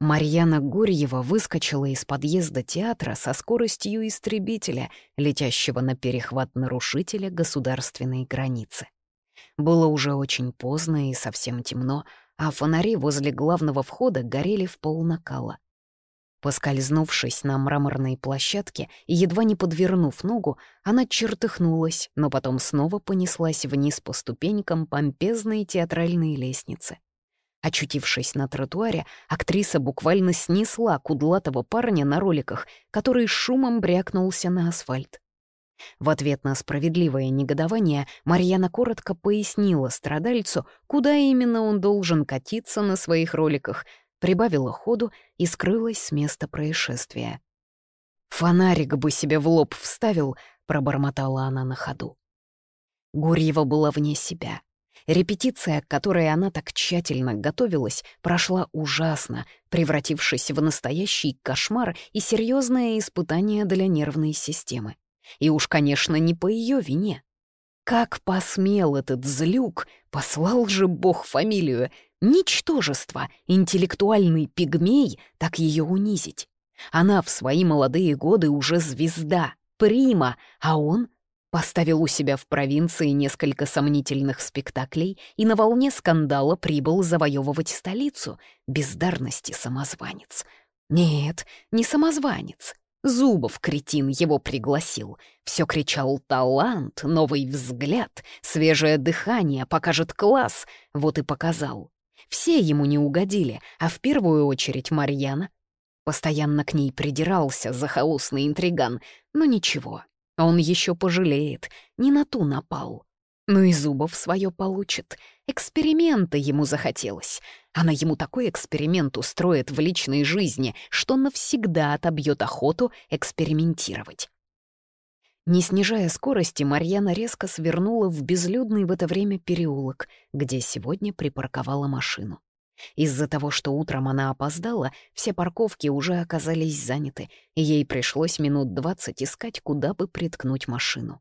Марьяна Гурьева выскочила из подъезда театра со скоростью истребителя, летящего на перехват нарушителя государственной границы. Было уже очень поздно и совсем темно, а фонари возле главного входа горели в полнакала. Поскользнувшись на мраморной площадке и едва не подвернув ногу, она чертыхнулась, но потом снова понеслась вниз по ступенькам помпезной театральной лестницы. Очутившись на тротуаре, актриса буквально снесла кудлатого парня на роликах, который шумом брякнулся на асфальт. В ответ на справедливое негодование Марьяна коротко пояснила страдальцу, куда именно он должен катиться на своих роликах, прибавила ходу и скрылась с места происшествия. «Фонарик бы себе в лоб вставил», — пробормотала она на ходу. Гурьева была вне себя. Репетиция, к которой она так тщательно готовилась, прошла ужасно, превратившись в настоящий кошмар и серьезное испытание для нервной системы. И уж, конечно, не по ее вине. Как посмел этот злюк, послал же бог фамилию, ничтожество, интеллектуальный пигмей, так ее унизить. Она в свои молодые годы уже звезда, прима, а он Поставил у себя в провинции несколько сомнительных спектаклей и на волне скандала прибыл завоевывать столицу. Бездарности самозванец. Нет, не самозванец. Зубов, кретин, его пригласил. Все кричал «талант», «новый взгляд», «свежее дыхание», «покажет класс». Вот и показал. Все ему не угодили, а в первую очередь Марьяна. Постоянно к ней придирался захолустный интриган, но ничего, он еще пожалеет, не на ту напал. Ну и Зубов свое получит. Эксперимента ему захотелось. Она ему такой эксперимент устроит в личной жизни, что навсегда отобьет охоту экспериментировать. Не снижая скорости, Марьяна резко свернула в безлюдный в это время переулок, где сегодня припарковала машину. Из-за того, что утром она опоздала, все парковки уже оказались заняты, и ей пришлось минут двадцать искать, куда бы приткнуть машину.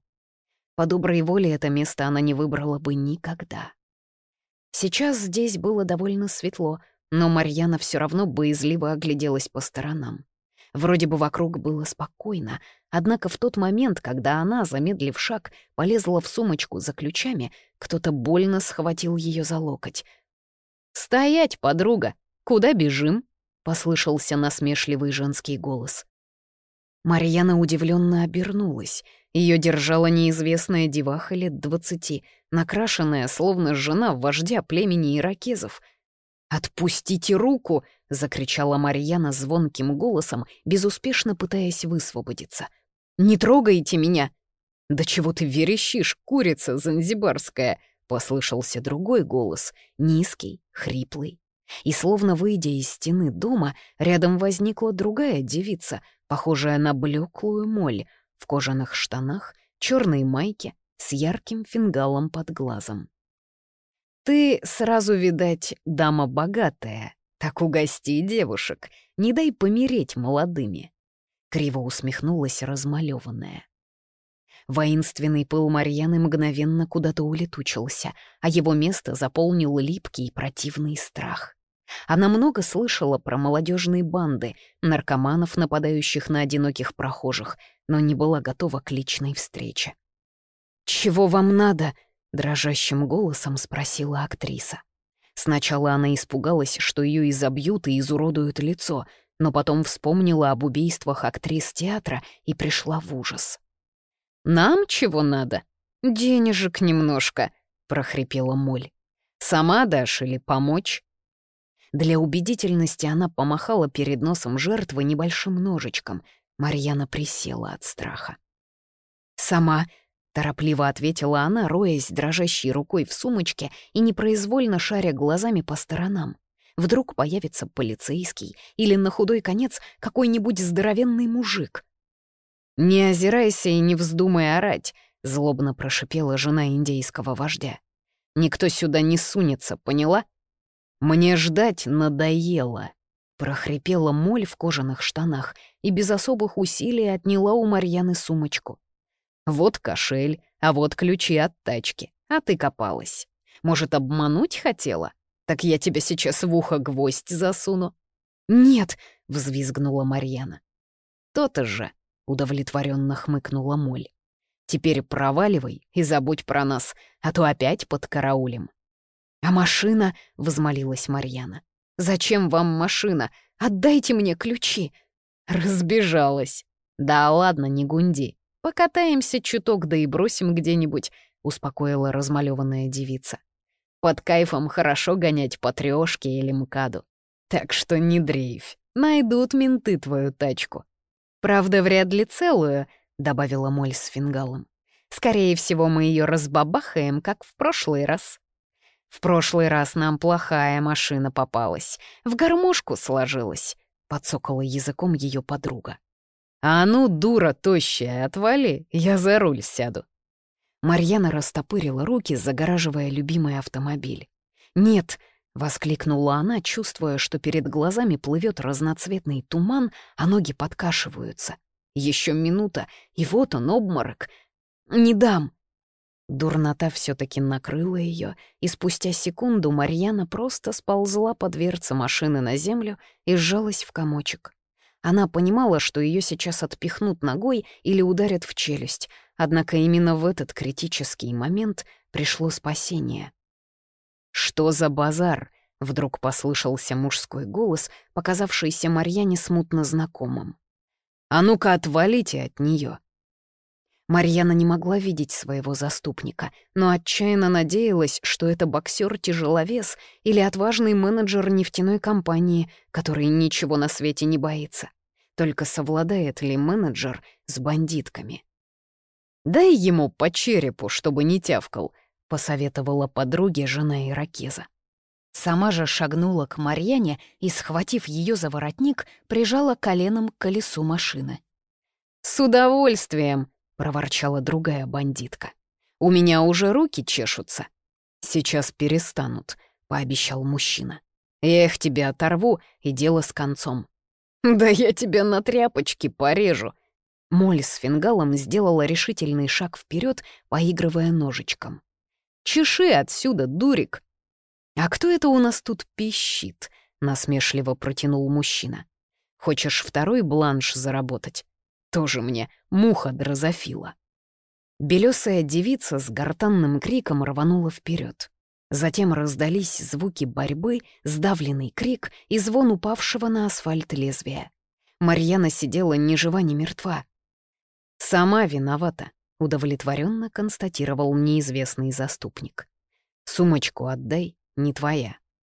По доброй воле это место она не выбрала бы никогда. Сейчас здесь было довольно светло, но Марьяна все равно боязливо огляделась по сторонам. Вроде бы вокруг было спокойно, однако в тот момент, когда она, замедлив шаг, полезла в сумочку за ключами, кто-то больно схватил ее за локоть — «Стоять, подруга! Куда бежим?» — послышался насмешливый женский голос. Марьяна удивленно обернулась. Ее держала неизвестная деваха лет двадцати, накрашенная, словно жена вождя племени иракезов. «Отпустите руку!» — закричала Марьяна звонким голосом, безуспешно пытаясь высвободиться. «Не трогайте меня!» «Да чего ты верещишь, курица занзибарская?» Послышался другой голос, низкий, хриплый. И словно выйдя из стены дома, рядом возникла другая девица, похожая на блеклую моль, в кожаных штанах, черной майке, с ярким фингалом под глазом. «Ты сразу, видать, дама богатая, так угости девушек, не дай помереть молодыми», — криво усмехнулась размалеванная. Воинственный пыл Марьяны мгновенно куда-то улетучился, а его место заполнил липкий и противный страх. Она много слышала про молодежные банды, наркоманов, нападающих на одиноких прохожих, но не была готова к личной встрече. «Чего вам надо?» — дрожащим голосом спросила актриса. Сначала она испугалась, что ее изобьют и изуродуют лицо, но потом вспомнила об убийствах актрис театра и пришла в ужас. Нам чего надо? Денежек немножко, прохрипела Моль. Сама дашь или помочь? Для убедительности она помахала перед носом жертвы небольшим ножичком. Марьяна присела от страха. «Сама», — торопливо ответила она, роясь дрожащей рукой в сумочке и непроизвольно шаря глазами по сторонам. Вдруг появится полицейский или на худой конец какой-нибудь здоровенный мужик. «Не озирайся и не вздумай орать», — злобно прошипела жена индейского вождя. «Никто сюда не сунется, поняла? Мне ждать надоело». Прохрипела моль в кожаных штанах и без особых усилий отняла у Марьяны сумочку. «Вот кошель, а вот ключи от тачки, а ты копалась. Может, обмануть хотела? Так я тебе сейчас в ухо гвоздь засуну». «Нет!» — взвизгнула Марьяна. «То-то же!» — удовлетворенно хмыкнула Моль. «Теперь проваливай и забудь про нас, а то опять под караулем». «А машина?» — взмолилась Марьяна. «Зачем вам машина? Отдайте мне ключи!» Разбежалась. «Да ладно, не гунди. Покатаемся чуток, да и бросим где-нибудь», — успокоила размалёванная девица. «Под кайфом хорошо гонять по трёшке или мкаду. Так что не дрейфь, найдут менты твою тачку. Правда, вряд ли целую, добавила Моль с фингалом. Скорее всего, мы ее разбабахаем, как в прошлый раз. В прошлый раз нам плохая машина попалась, в гармошку сложилась, подсокала языком ее подруга. «А ну, дура тощая, отвали, я за руль сяду». Марьяна растопырила руки, загораживая любимый автомобиль. «Нет, — воскликнула она, чувствуя, что перед глазами плывет разноцветный туман, а ноги подкашиваются. Еще минута, и вот он, обморок. «Не дам!» Дурнота все таки накрыла ее, и спустя секунду Марьяна просто сползла по дверце машины на землю и сжалась в комочек. Она понимала, что ее сейчас отпихнут ногой или ударят в челюсть, однако именно в этот критический момент пришло спасение — «Что за базар?» — вдруг послышался мужской голос, показавшийся Марьяне смутно знакомым. «А ну-ка, отвалите от нее. Марьяна не могла видеть своего заступника, но отчаянно надеялась, что это боксер-тяжеловес или отважный менеджер нефтяной компании, который ничего на свете не боится. Только совладает ли менеджер с бандитками? «Дай ему по черепу, чтобы не тявкал», — посоветовала подруге жена Иракеза. Сама же шагнула к Марьяне и, схватив ее за воротник, прижала коленом к колесу машины. «С удовольствием!» — проворчала другая бандитка. «У меня уже руки чешутся». «Сейчас перестанут», — пообещал мужчина. «Я их тебе оторву, и дело с концом». «Да я тебя на тряпочке порежу!» Моль с фингалом сделала решительный шаг вперед, поигрывая ножичком. Чеши отсюда, дурик!» «А кто это у нас тут пищит?» — насмешливо протянул мужчина. «Хочешь второй бланш заработать? Тоже мне муха дрозофила». Белёсая девица с гортанным криком рванула вперед. Затем раздались звуки борьбы, сдавленный крик и звон упавшего на асфальт лезвия. Марьяна сидела ни жива, ни мертва. «Сама виновата», удовлетворенно констатировал неизвестный заступник. «Сумочку отдай, не твоя.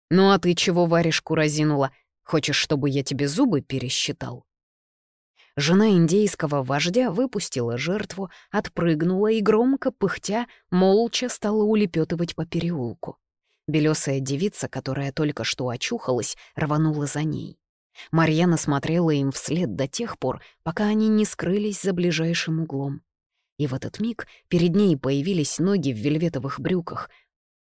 Ну а ты чего варежку разинула? Хочешь, чтобы я тебе зубы пересчитал?» Жена индейского вождя выпустила жертву, отпрыгнула и громко, пыхтя, молча стала улепетывать по переулку. Белесая девица, которая только что очухалась, рванула за ней. Марьяна смотрела им вслед до тех пор, пока они не скрылись за ближайшим углом и в этот миг перед ней появились ноги в вельветовых брюках.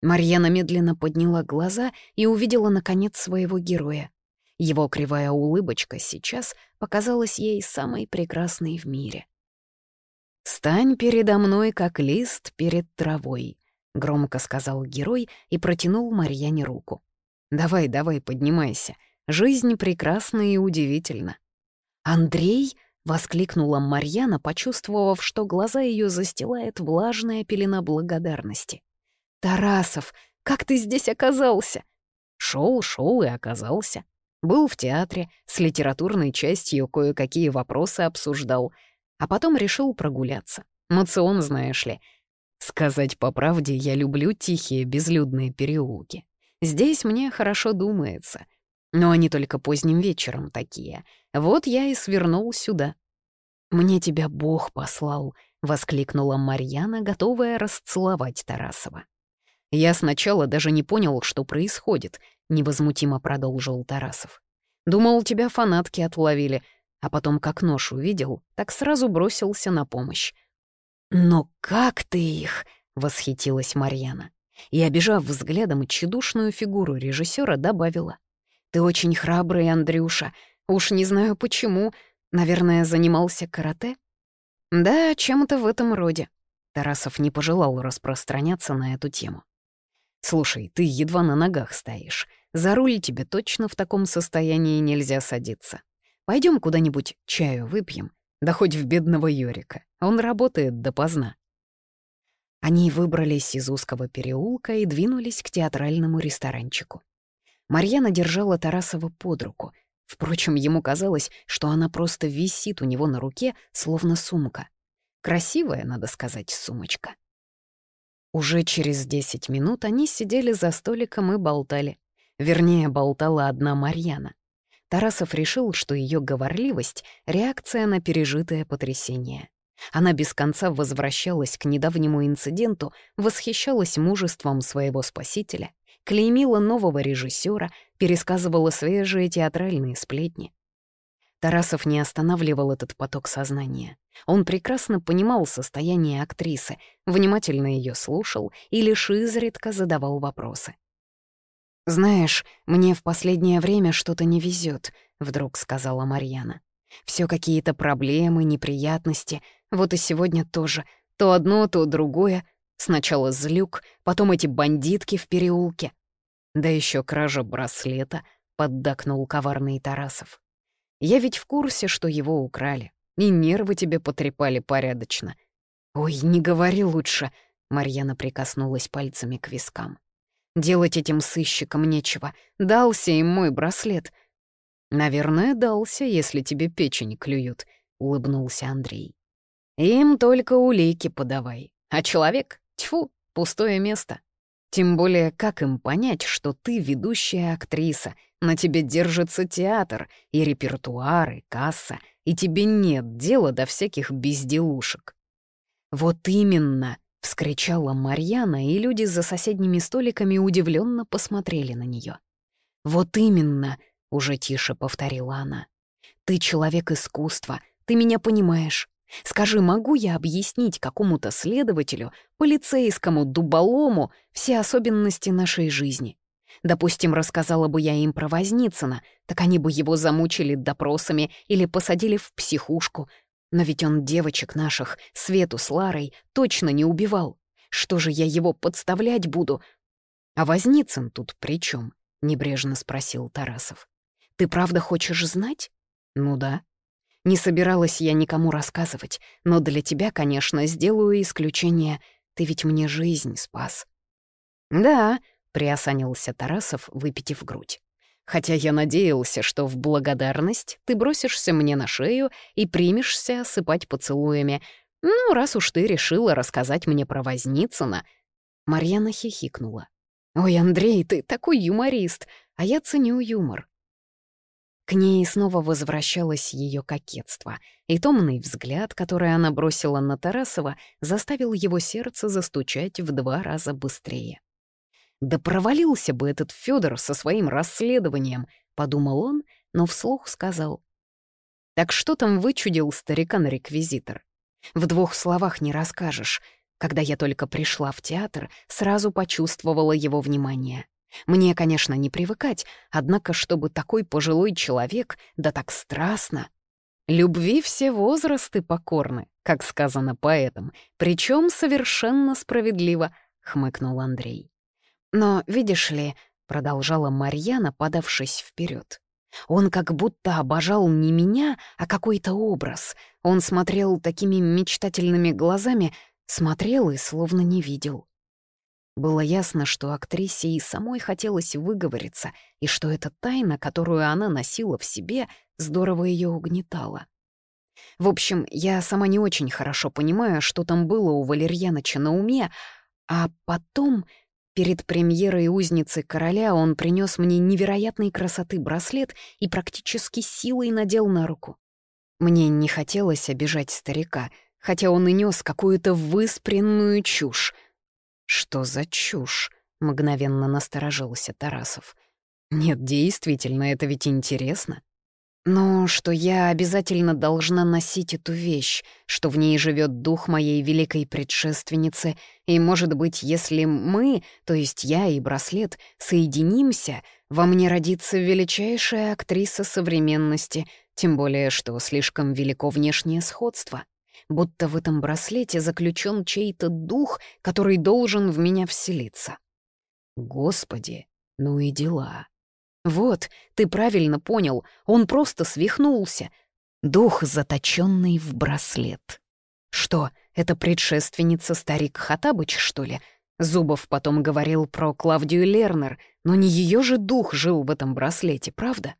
Марьяна медленно подняла глаза и увидела, наконец, своего героя. Его кривая улыбочка сейчас показалась ей самой прекрасной в мире. «Стань передо мной, как лист перед травой», — громко сказал герой и протянул Марьяне руку. «Давай, давай, поднимайся. Жизнь прекрасна и удивительна». «Андрей?» — воскликнула Марьяна, почувствовав, что глаза ее застилает влажная пелена благодарности. «Тарасов, как ты здесь оказался?» Шел, шел и оказался. Был в театре, с литературной частью кое-какие вопросы обсуждал, а потом решил прогуляться. Мацион, знаешь ли. Сказать по правде, я люблю тихие безлюдные переулки. Здесь мне хорошо думается — но они только поздним вечером такие. Вот я и свернул сюда. «Мне тебя Бог послал», — воскликнула Марьяна, готовая расцеловать Тарасова. «Я сначала даже не понял, что происходит», — невозмутимо продолжил Тарасов. «Думал, тебя фанатки отловили, а потом как нож увидел, так сразу бросился на помощь». «Но как ты их?» — восхитилась Марьяна. И, обижав взглядом тщедушную фигуру режиссера, добавила. Ты очень храбрый, Андрюша. Уж не знаю почему. Наверное, занимался карате? Да, чем-то в этом роде. Тарасов не пожелал распространяться на эту тему. «Слушай, ты едва на ногах стоишь. за руль тебе точно в таком состоянии нельзя садиться. Пойдем куда-нибудь чаю выпьем, да хоть в бедного Йорика. Он работает допоздна». Они выбрались из узкого переулка и двинулись к театральному ресторанчику. Марьяна держала Тарасова под руку. Впрочем, ему казалось, что она просто висит у него на руке, словно сумка. Красивая, надо сказать, сумочка. Уже через десять минут они сидели за столиком и болтали. Вернее, болтала одна Марьяна. Тарасов решил, что ее говорливость — реакция на пережитое потрясение. Она без конца возвращалась к недавнему инциденту, восхищалась мужеством своего спасителя, клеймила нового режиссера, пересказывала свежие театральные сплетни. Тарасов не останавливал этот поток сознания. Он прекрасно понимал состояние актрисы, внимательно ее слушал и лишь изредка задавал вопросы. «Знаешь, мне в последнее время что-то не везет, вдруг сказала Марьяна. Все какие-то проблемы, неприятности. Вот и сегодня тоже. То одно, то другое. Сначала злюк, потом эти бандитки в переулке. Да еще кража браслета, поддакнул коварный Тарасов. Я ведь в курсе, что его украли. И нервы тебе потрепали порядочно. Ой, не говори лучше. Марьяна прикоснулась пальцами к вискам. Делать этим сыщикам нечего. Дался им мой браслет. Наверное, дался, если тебе печень клюют, улыбнулся Андрей. Им только улики подавай. А человек, тьфу, пустое место. Тем более, как им понять, что ты ведущая актриса, на тебе держится театр, и репертуар, и касса, и тебе нет дела до всяких безделушек. «Вот именно!» — вскричала Марьяна, и люди за соседними столиками удивленно посмотрели на нее. «Вот именно!» — уже тише повторила она. «Ты человек искусства, ты меня понимаешь. Скажи, могу я объяснить какому-то следователю, полицейскому, дуболому все особенности нашей жизни? Допустим, рассказала бы я им про Возницына, так они бы его замучили допросами или посадили в психушку. Но ведь он девочек наших, Свету с Ларой, точно не убивал. Что же я его подставлять буду? А Возницын тут при чем? небрежно спросил Тарасов. Ты правда хочешь знать? Ну да. Не собиралась я никому рассказывать, но для тебя, конечно, сделаю исключение. Ты ведь мне жизнь спас». «Да», — приосанился Тарасов, выпитив грудь. «Хотя я надеялся, что в благодарность ты бросишься мне на шею и примешься осыпать поцелуями. Ну, раз уж ты решила рассказать мне про Возницына». Марьяна хихикнула. «Ой, Андрей, ты такой юморист, а я ценю юмор. К ней снова возвращалось ее кокетство, и томный взгляд, который она бросила на Тарасова, заставил его сердце застучать в два раза быстрее. «Да провалился бы этот Федор со своим расследованием», — подумал он, но вслух сказал. «Так что там вычудил старикан-реквизитор? В двух словах не расскажешь. Когда я только пришла в театр, сразу почувствовала его внимание. Мне, конечно, не привыкать, однако, чтобы такой пожилой человек, да так страстно. Любви все возрасты покорны, как сказано поэтом, причем совершенно справедливо, — хмыкнул Андрей. Но, видишь ли, — продолжала Марьяна, подавшись вперед. Он как будто обожал не меня, а какой-то образ. Он смотрел такими мечтательными глазами, смотрел и словно не видел. Было ясно, что актрисе и самой хотелось выговориться, и что эта тайна, которую она носила в себе, здорово ее угнетала. В общем, я сама не очень хорошо понимаю, что там было у Валерьяныча на уме, а потом, перед премьерой «Узницы короля», он принес мне невероятной красоты браслет и практически силой надел на руку. Мне не хотелось обижать старика, хотя он и нес какую-то выспренную чушь — «Что за чушь?» — мгновенно насторожился Тарасов. «Нет, действительно, это ведь интересно. Но что я обязательно должна носить эту вещь, что в ней живет дух моей великой предшественницы, и, может быть, если мы, то есть я и браслет, соединимся, во мне родится величайшая актриса современности, тем более, что слишком велико внешнее сходство будто в этом браслете заключен чей-то дух, который должен в меня вселиться. Господи, ну и дела. Вот, ты правильно понял, он просто свихнулся. Дух, заточенный в браслет. Что, это предшественница старик Хатабыч, что ли? Зубов потом говорил про Клавдию Лернер, но не ее же дух жил в этом браслете, правда?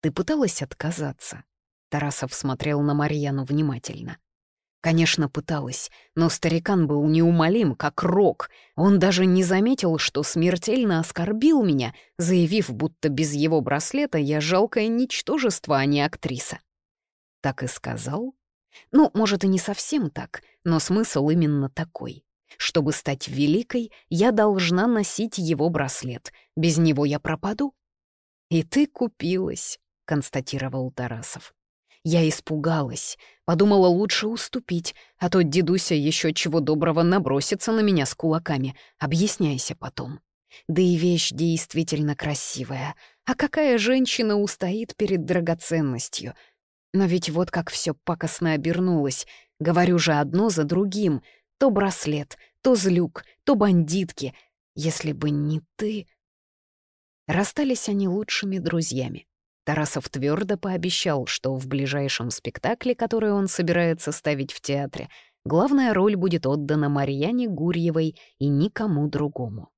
Ты пыталась отказаться? Тарасов смотрел на Марьяну внимательно. Конечно, пыталась, но старикан был неумолим, как рок. Он даже не заметил, что смертельно оскорбил меня, заявив, будто без его браслета я жалкое ничтожество, а не актриса. Так и сказал? Ну, может, и не совсем так, но смысл именно такой. Чтобы стать великой, я должна носить его браслет. Без него я пропаду. «И ты купилась», — констатировал Тарасов. Я испугалась, подумала лучше уступить, а то дедуся еще чего доброго набросится на меня с кулаками. Объясняйся потом. Да и вещь действительно красивая. А какая женщина устоит перед драгоценностью? Но ведь вот как все пакостно обернулось. Говорю же одно за другим. То браслет, то злюк, то бандитки. Если бы не ты... Расстались они лучшими друзьями. Тарасов твердо пообещал, что в ближайшем спектакле, который он собирается ставить в театре, главная роль будет отдана Марьяне Гурьевой и никому другому.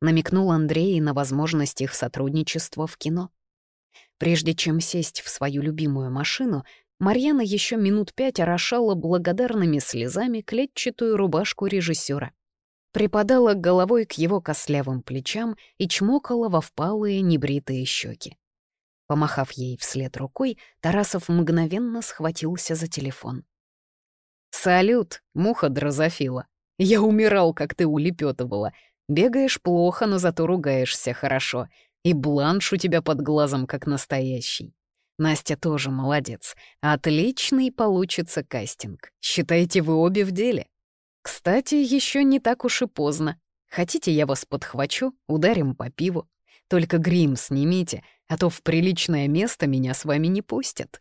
Намекнул Андрей на возможность их сотрудничества в кино. Прежде чем сесть в свою любимую машину, Марьяна еще минут пять орошала благодарными слезами клетчатую рубашку режиссера. Припадала головой к его кослявым плечам и чмокала во впалые небритые щеки. Помахав ей вслед рукой, Тарасов мгновенно схватился за телефон. «Салют, муха дрозофила. Я умирал, как ты улепетывала. Бегаешь плохо, но зато ругаешься хорошо. И бланш у тебя под глазом, как настоящий. Настя тоже молодец. Отличный получится кастинг. Считаете, вы обе в деле? Кстати, еще не так уж и поздно. Хотите, я вас подхвачу, ударим по пиву? Только грим снимите, а то в приличное место меня с вами не пустят.